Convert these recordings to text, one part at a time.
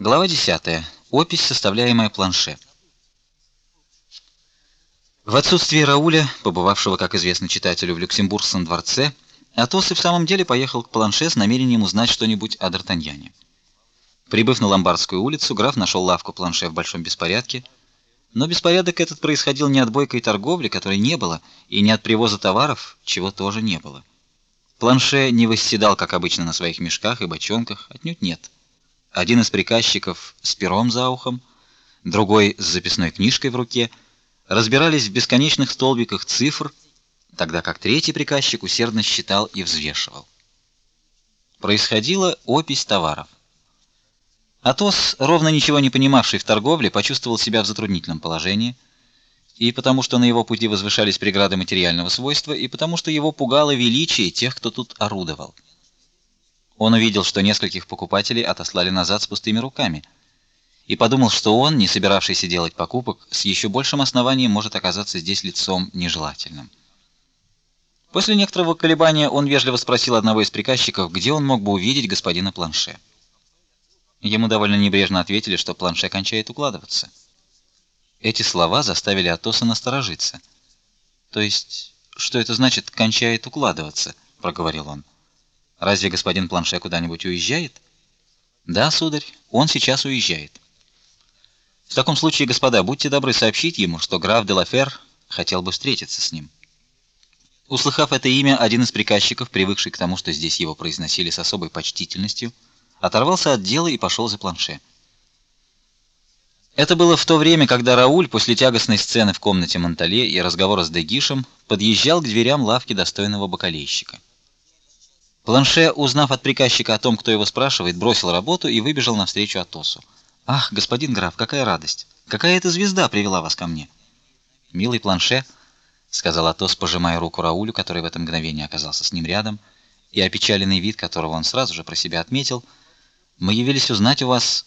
Глава 10. Опись, составляемая планше. В отсутствие Рауля, побывавшего, как известно читателю, в Люксембургском дворце, Атос и в самом деле поехал к планше с намерением узнать что-нибудь о Д'Артаньяне. Прибыв на Ломбардскую улицу, граф нашел лавку планше в большом беспорядке, но беспорядок этот происходил не от бойкой торговли, которой не было, и не от привоза товаров, чего тоже не было. Планше не восседал, как обычно, на своих мешках и бочонках, отнюдь нет. Один из приказчиков с пером за ухом, другой с записной книжкой в руке, разбирались в бесконечных столбиках цифр, тогда как третий приказчик усердно считал и взвешивал. Происходила опись товаров. Атос, ровно ничего не понимавший в торговле, почувствовал себя в затруднительном положении, и потому что на его пути возвышались преграды материального свойства, и потому что его пугало величие тех, кто тут орудовал. Он увидел, что нескольких покупателей отослали назад с пустыми руками, и подумал, что он, не собиравшийся делать покупок, с еще большим основанием может оказаться здесь лицом нежелательным. После некоторого колебания он вежливо спросил одного из приказчиков, где он мог бы увидеть господина Планше. Ему довольно небрежно ответили, что Планше кончает укладываться. Эти слова заставили Атоса насторожиться. То есть, что это значит кончает укладываться, проговорил он. Разве господин Планше куда-нибудь уезжает? Да, сударь, он сейчас уезжает. В таком случае, господа, будьте добры сообщить ему, что граф де Лафер хотел бы встретиться с ним. Услыхав это имя, один из приказчиков, привыкший к тому, что здесь его произносили с особой почтительностью, оторвался от дела и пошел за Планше. Это было в то время, когда Рауль после тягостной сцены в комнате Монтале и разговора с Дегишем подъезжал к дверям лавки достойного бакалейщика. Планше, узнав от приказчика о том, кто его спрашивает, бросил работу и выбежал навстречу Атосу. Ах, господин граф, какая радость! Какая эта звезда привела вас ко мне? Милый Планше, сказал Атос, пожимая руку Раулю, который в это мгновение оказался с ним рядом, и опечаленный вид которого он сразу же про себя отметил, мы явились узнать у вас,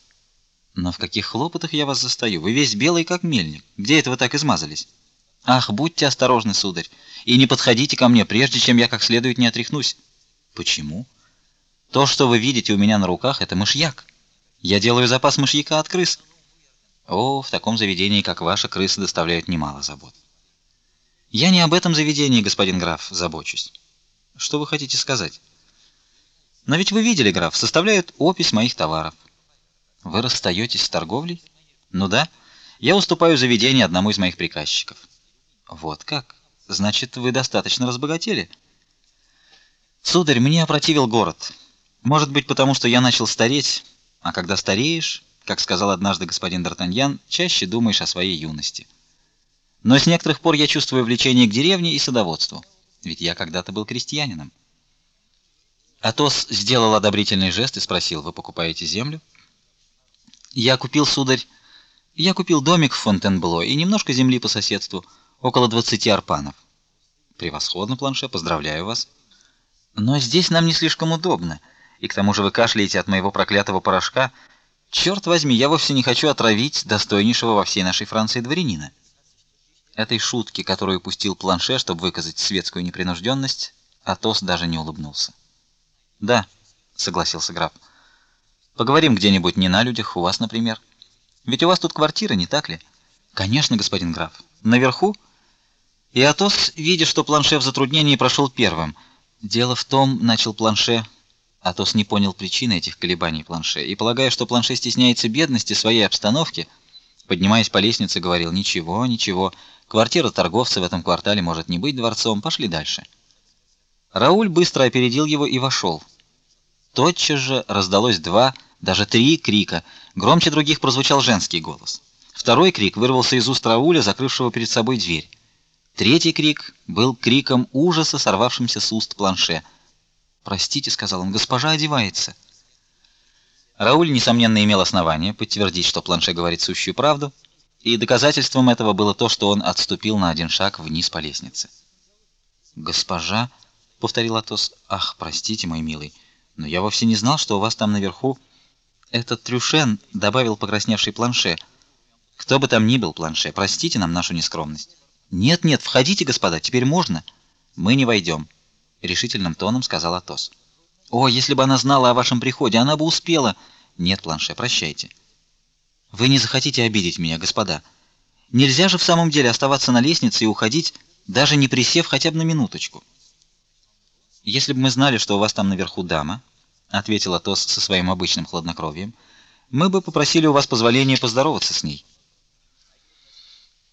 но в каких хлопотах я вас застаю? Вы весь белый как мельник. Где это вы так измазались? Ах, будьте осторожны, сударь, и не подходите ко мне, прежде чем я как следует не отряхнусь. Почему? То, что вы видите у меня на руках, это мышьяк. Я делаю запас мышьяка от крыс. О, в таком заведении, как ваше, крысы доставляют немало забот. Я не об этом заведении, господин граф, забочусь. Что вы хотите сказать? Но ведь вы видели, граф, составляют опись моих товаров. Вы расстаетесь с торговлей? Ну да. Я уступаю заведение одному из моих приказчиков. Вот как? Значит, вы достаточно разбогатели. Сударь, мне опротивил город. Может быть, потому что я начал стареть, а когда стареешь, как сказал однажды господин Д'Артаньян, чаще думаешь о своей юности. Но с некоторых пор я чувствую влечение к деревне и садоводству, ведь я когда-то был крестьянином. Атос сделал одобрительный жест и спросил: "Вы покупаете землю?" "Я купил, сударь, я купил домик в Фонтенбло и немножко земли по соседству, около 20 арпанов". "Превосходно, Планше, поздравляю вас". Но здесь нам не слишком удобно, и к тому же вы кашляете от моего проклятого порошка. Черт возьми, я вовсе не хочу отравить достойнейшего во всей нашей Франции дворянина. Этой шутки, которую пустил Планше, чтобы выказать светскую непринужденность, Атос даже не улыбнулся. "Да", согласился граф. "Поговорим где-нибудь не на людях, у вас, например. Ведь у вас тут квартира, не так ли?" "Конечно, господин граф. Наверху?" И Атос, видя, что Планше в затруднении, прошел первым. Дело в том, начал Планше, Атос не понял причины этих колебаний Планше и полагая, что Планше стесняется бедности своей обстановки, поднимаясь по лестнице, говорил: "Ничего, ничего. Квартира торговца в этом квартале может не быть дворцом. Пошли дальше". Рауль быстро опередил его и вошел. Тотчас же раздалось два, даже три крика. Громче других прозвучал женский голос. Второй крик вырвался из уст Рауля, закрывшего перед собой дверь. Третий крик был криком ужаса, сорвавшимся с уст Планше. "Простите", сказал он. "Госпожа одевается". Рауль несомненно имел основание подтвердить, что Планше говорит сущую правду, и доказательством этого было то, что он отступил на один шаг вниз по лестнице. "Госпожа", повторил Атос. "Ах, простите, мой милый, но я вовсе не знал, что у вас там наверху этот Трюшен", добавил покрасневший Планше. "Кто бы там ни был, Планше, простите нам нашу нескромность". Нет, нет, входите, господа, теперь можно. Мы не войдем», — решительным тоном сказал Атос. О, если бы она знала о вашем приходе, она бы успела. Нет, Планше, прощайте. Вы не захотите обидеть меня, господа. Нельзя же в самом деле оставаться на лестнице и уходить, даже не присев хотя бы на минуточку. Если бы мы знали, что у вас там наверху дама, ответил Атос со своим обычным хладнокровием, мы бы попросили у вас позволения поздороваться с ней.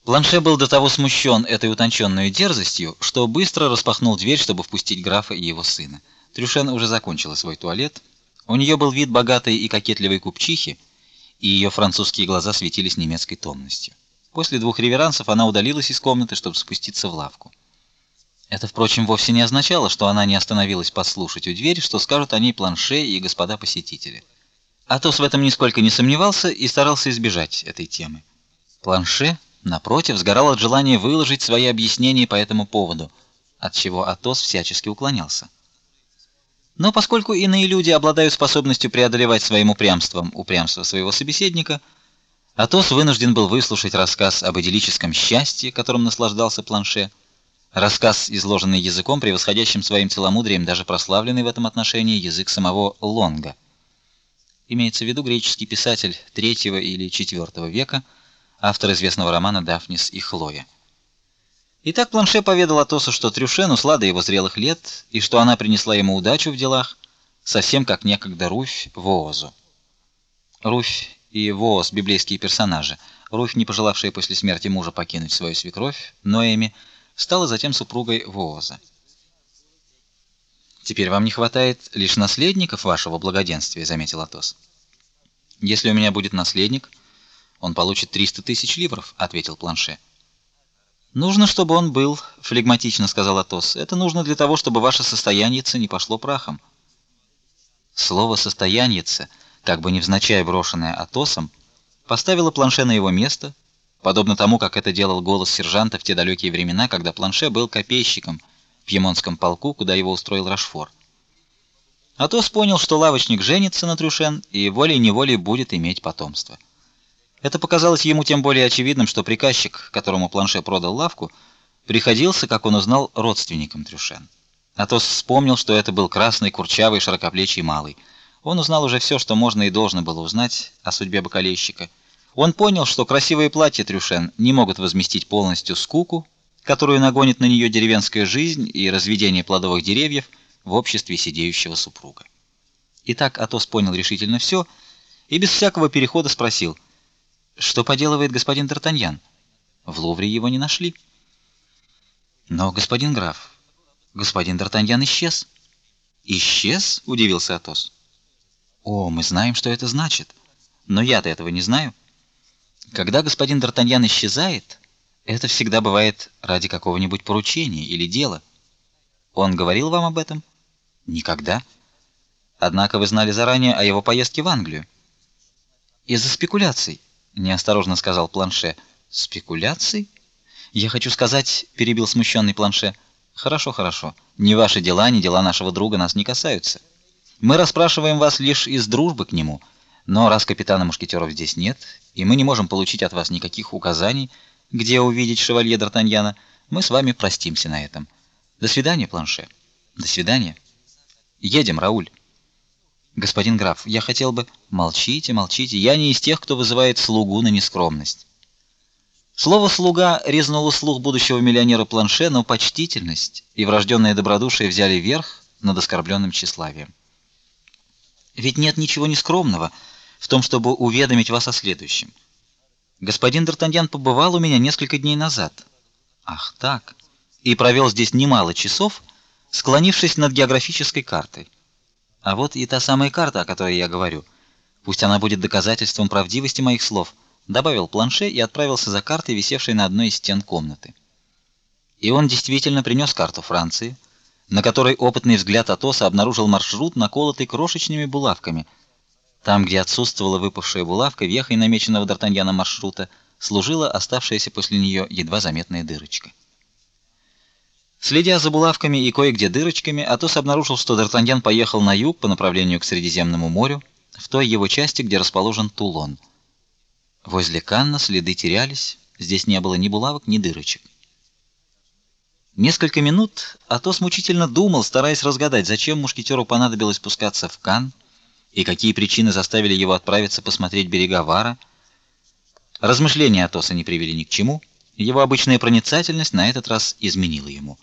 Планше был до того смущен этой утонченной дерзостью, что быстро распахнул дверь, чтобы впустить графа и его сына. Трюшен уже закончила свой туалет. У нее был вид богатой и кокетливой купчихи, и ее французские глаза светились немецкой томностью. После двух реверансов она удалилась из комнаты, чтобы спуститься в лавку. Это, впрочем, вовсе не означало, что она не остановилась послушать у двери, что скажут о ней планше и господа посетители. Атос в этом нисколько не сомневался и старался избежать этой темы. Планше, напротив, сгорал от желания выложить свои объяснения по этому поводу, от чего Атос всячески уклонялся. Но поскольку иные люди обладают способностью преодолевать своим упрямством упрямство своего собеседника, Атос вынужден был выслушать рассказ об идиллическом счастье, которым наслаждался Планше, рассказ, изложенный языком, превосходящим своим целомудрием даже прославленный в этом отношении язык самого Лонга. Имеется в виду греческий писатель III или IV века, автор известного романа Дафнис и Хлоя. Итак, Планше поведал Атосу, что Трюшен услада его зрелых лет и что она принесла ему удачу в делах, совсем как некогда Руфь Воозу. Руфь и Вооз библейские персонажи. Руфь, не пожелавшая после смерти мужа покинуть свою свекровь, Ноэми, стала затем супругой Вооза. Теперь вам не хватает лишь наследников вашего благоденствия, заметил Атос. Если у меня будет наследник, он получит 300 тысяч ливров, ответил Планше. Нужно, чтобы он был, флегматично сказал Атос. Это нужно для того, чтобы ваше состояниеце не пошло прахом. Слово состояниеце, как бы невзначай брошенное Атосом, поставило Планше на его место, подобно тому, как это делал голос сержанта в те далекие времена, когда Планше был копейщиком в пьемонтском полку, куда его устроил Рашфор. Атос понял, что лавочник женится на Трюшен и волей-неволей будет иметь потомство. Это показалось ему тем более очевидным, что приказчик, которому Планше продал лавку, приходился, как он узнал, родственником Трюшен. Атос вспомнил, что это был красный, курчавый, широкоплечий малый. Он узнал уже все, что можно и должно было узнать о судьбе бакалейщика. Он понял, что красивые платья Трюшен не могут возместить полностью скуку, которую нагонит на нее деревенская жизнь и разведение плодовых деревьев в обществе сидеющего супруга. Итак, Атос понял решительно все и без всякого перехода спросил: что поделывает господин Д'Артаньян? В Лувре его не нашли. Но господин граф, господин Д'Артаньян исчез. Исчез? удивился Атос. О, мы знаем, что это значит, но я-то этого не знаю. Когда господин Д'Артаньян исчезает, это всегда бывает ради какого-нибудь поручения или дела. Он говорил вам об этом? Никогда. Однако вы знали заранее о его поездке в Англию. Из-за спекуляций неосторожно сказал Планше. Спекуляций? Я хочу сказать, перебил смущенный Планше. Хорошо, хорошо. Ни ваши дела, ни дела нашего друга нас не касаются. Мы расспрашиваем вас лишь из дружбы к нему. Но раз капитана мушкетеров здесь нет, и мы не можем получить от вас никаких указаний, где увидеть шевалье Д'Артаньяна, мы с вами простимся на этом. До свидания, Планше. До свидания. Едем, Рауль. Господин граф, я хотел бы молчите, молчите. Я не из тех, кто вызывает слугу на нескромность. Слово слуга резнуло слух будущего миллионера Планше, но почтительность и врожденное добродушие взяли верх над оскорбленным тщеславием. Ведь нет ничего нескромного в том, чтобы уведомить вас о следующем. Господин Д'Артаньян побывал у меня несколько дней назад. Ах, так. И провел здесь немало часов, склонившись над географической картой. А вот и та самая карта, о которой я говорю. Пусть она будет доказательством правдивости моих слов, добавил Планше и отправился за картой, висевшей на одной из стен комнаты. И он действительно принес карту Франции, на которой опытный взгляд Атоса обнаружил маршрут, наколотый крошечными булавками. Там, где отсутствовала выпавшая булавка, вехой намеченного Д'Артаньяна маршрута служила оставшаяся после нее едва заметная дырочка. Следя за булавками и кое-где дырочками, Атос обнаружил, что Д'Артаньян поехал на юг по направлению к Средиземному морю, в той его части, где расположен Тулон. Возле Канна следы терялись, здесь не было ни булавок, ни дырочек. Несколько минут Атос мучительно думал, стараясь разгадать, зачем мушкетеру понадобилось спускаться в Кан и какие причины заставили его отправиться посмотреть берега Вара. Размышления Атоса не привели ни к чему. Его обычная проницательность на этот раз изменила ему.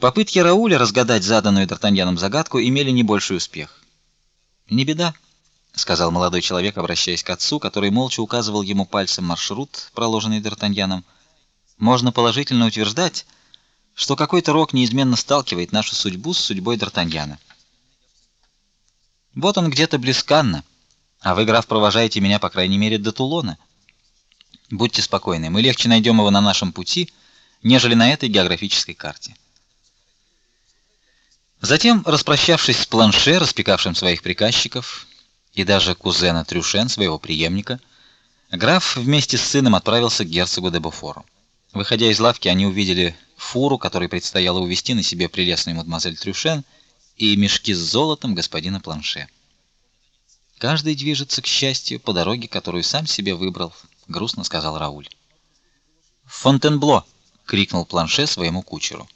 Попытки Рауля разгадать заданную Д'Артаньяном загадку имели не больший успех. "Не беда", сказал молодой человек, обращаясь к отцу, который молча указывал ему пальцем маршрут, проложенный Д'Артаньяном. "Можно положительно утверждать, что какой-то рок неизменно сталкивает нашу судьбу с судьбой Д'Артаньяна. Вот он где-то близканно, а вы, граф, провожаете меня, по крайней мере, до Тулона. Будьте спокойны, мы легче найдем его на нашем пути, нежели на этой географической карте. Затем, распрощавшись с Планше, распекавшим своих приказчиков, и даже кузена Трюшен, своего преемника, граф вместе с сыном отправился к герцогу де Буфору. Выходя из лавки, они увидели фуру, которой предстояло увезти на себе прелестную мадемуазель Трюшен, и мешки с золотом господина Планше. Каждый движется к счастью по дороге, которую сам себе выбрал, грустно сказал Рауль. Фонтенбло крикнул Планше своему кучеру.